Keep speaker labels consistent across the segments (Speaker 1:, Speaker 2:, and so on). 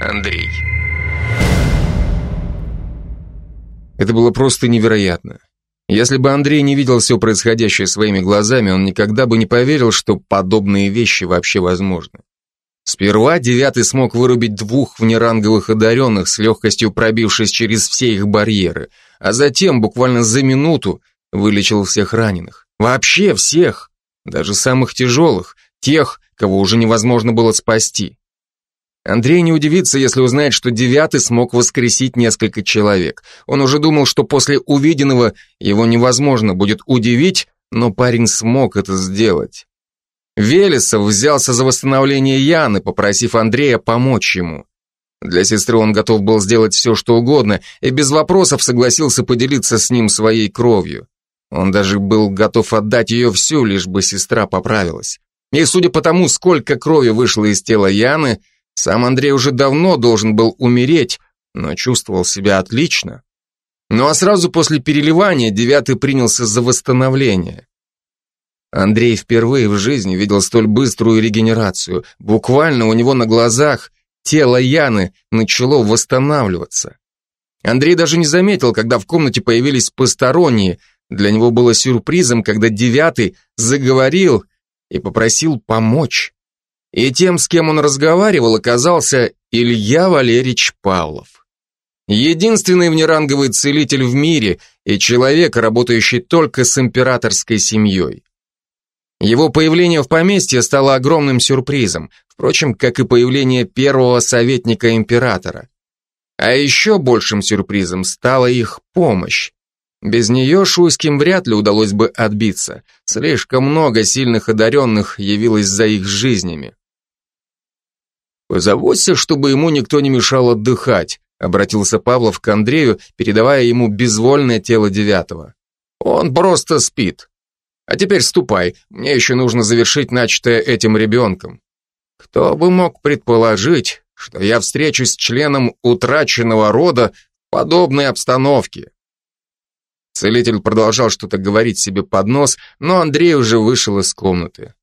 Speaker 1: Андрей. Это было просто невероятно. Если бы Андрей не видел все происходящее своими глазами, он никогда бы не поверил, что подобные вещи вообще возможны. Сперва девятый смог вырубить двух внеранговых одаренных, с легкостью пробившись через все их барьеры, а затем, буквально за минуту, вылечил всех раненых. Вообще всех, даже самых тяжелых, тех, кого уже невозможно было спасти. Андрей не удивится, если узнает, что девятый смог воскресить несколько человек. Он уже думал, что после увиденного его невозможно будет удивить, но парень смог это сделать. Велесов взялся за восстановление Яны, попросив Андрея помочь ему. Для сестры он готов был сделать все, что угодно, и без вопросов согласился поделиться с ним своей кровью. Он даже был готов отдать ее всю, лишь бы сестра поправилась. И судя по тому, сколько крови вышло из тела Яны, сам Андрей уже давно должен был умереть, но чувствовал себя отлично. Ну а сразу после переливания девятый принялся за восстановление. Андрей впервые в жизни видел столь быструю регенерацию. Буквально у него на глазах тело Яны начало восстанавливаться. Андрей даже не заметил, когда в комнате появились посторонние. Для него было сюрпризом, когда девятый заговорил и попросил помочь. И тем, с кем он разговаривал, оказался Илья Валерьевич Павлов. Единственный внеранговый целитель в мире и человек, работающий только с императорской семьей. Его появление в поместье стало огромным сюрпризом, впрочем, как и появление первого советника императора. А еще большим сюрпризом стала их помощь. Без нее Шуйским вряд ли удалось бы отбиться. Слишком много сильных одаренных явилось за их жизнями. «Позаботься, чтобы ему никто не мешал отдыхать», обратился Павлов к Андрею, передавая ему безвольное тело девятого. «Он просто спит. А теперь ступай, мне еще нужно завершить начатое этим ребенком. Кто бы мог предположить, что я встречусь с членом утраченного рода в подобной обстановке?» Целитель продолжал что-то говорить себе под нос, но Андрей уже вышел из комнаты.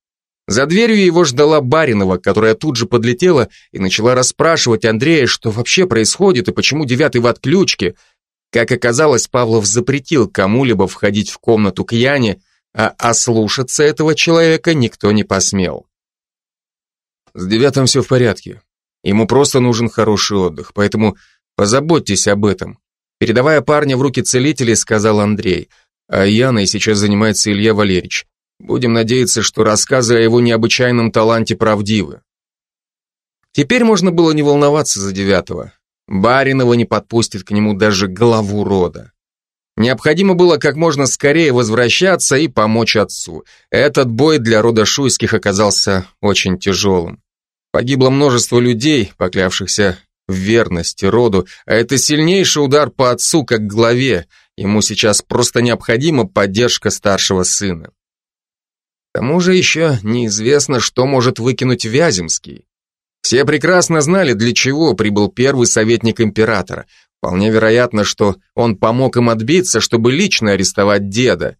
Speaker 1: За дверью его ждала Баринова, которая тут же подлетела и начала расспрашивать Андрея, что вообще происходит и почему девятый в отключке. Как оказалось, Павлов запретил кому-либо входить в комнату к Яне, а ослушаться этого человека никто не посмел. С девятым все в порядке. Ему просто нужен хороший отдых, поэтому позаботьтесь об этом. Передавая парня в руки целителей, сказал Андрей. А Яной сейчас занимается Илья Валерьевич. Будем надеяться, что рассказы о его необычайном таланте правдивы. Теперь можно было не волноваться за девятого. Баринова не подпустит к нему даже главу рода. Необходимо было как можно скорее возвращаться и помочь отцу. Этот бой для рода Шуйских оказался очень тяжелым. Погибло множество людей, поклявшихся в верности роду, а это сильнейший удар по отцу как главе. Ему сейчас просто необходима поддержка старшего сына тому же еще неизвестно, что может выкинуть Вяземский. Все прекрасно знали, для чего прибыл первый советник императора. Вполне вероятно, что он помог им отбиться, чтобы лично арестовать деда.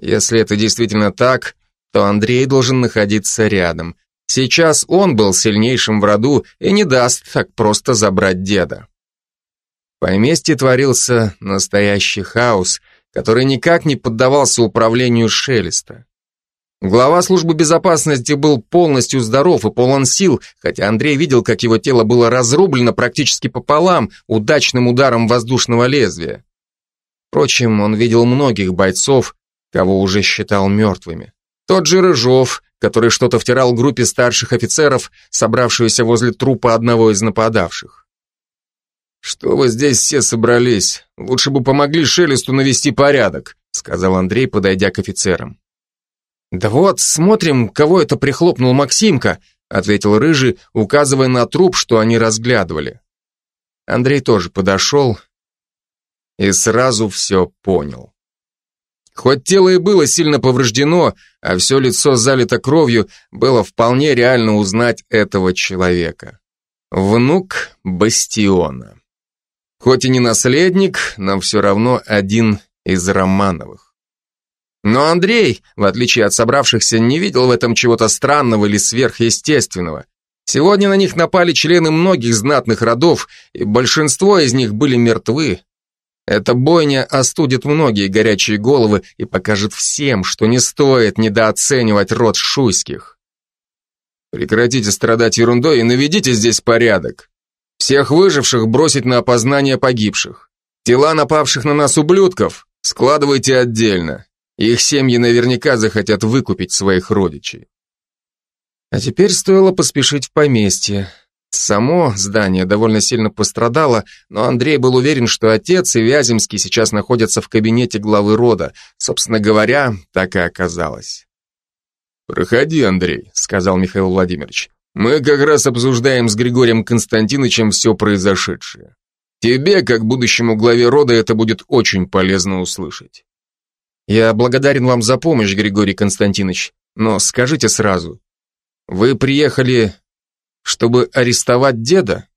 Speaker 1: Если это действительно так, то Андрей должен находиться рядом. Сейчас он был сильнейшим в роду и не даст так просто забрать деда. В поместье творился настоящий хаос, который никак не поддавался управлению Шелеста. Глава службы безопасности был полностью здоров и полон сил, хотя Андрей видел, как его тело было разрублено практически пополам удачным ударом воздушного лезвия. Впрочем, он видел многих бойцов, кого уже считал мертвыми. Тот же Рыжов, который что-то втирал группе старших офицеров, собравшуюся возле трупа одного из нападавших. «Что вы здесь все собрались? Лучше бы помогли Шелесту навести порядок», сказал Андрей, подойдя к офицерам. «Да вот, смотрим, кого это прихлопнул Максимка», ответил Рыжий, указывая на труп, что они разглядывали. Андрей тоже подошел и сразу все понял. Хоть тело и было сильно повреждено, а все лицо залито кровью, было вполне реально узнать этого человека. Внук Бастиона. Хоть и не наследник, но все равно один из Романовых. Но Андрей, в отличие от собравшихся, не видел в этом чего-то странного или сверхъестественного. Сегодня на них напали члены многих знатных родов, и большинство из них были мертвы. Эта бойня остудит многие горячие головы и покажет всем, что не стоит недооценивать род шуйских. Прекратите страдать ерундой и наведите здесь порядок. Всех выживших бросить на опознание погибших. Тела напавших на нас ублюдков складывайте отдельно. Их семьи наверняка захотят выкупить своих родичей. А теперь стоило поспешить в поместье. Само здание довольно сильно пострадало, но Андрей был уверен, что отец и Вяземский сейчас находятся в кабинете главы рода. Собственно говоря, так и оказалось. «Проходи, Андрей», — сказал Михаил Владимирович. «Мы как раз обсуждаем с Григорием Константиновичем все произошедшее. Тебе, как будущему главе рода, это будет очень полезно услышать». «Я благодарен вам за помощь, Григорий Константинович, но скажите сразу, вы приехали, чтобы арестовать деда?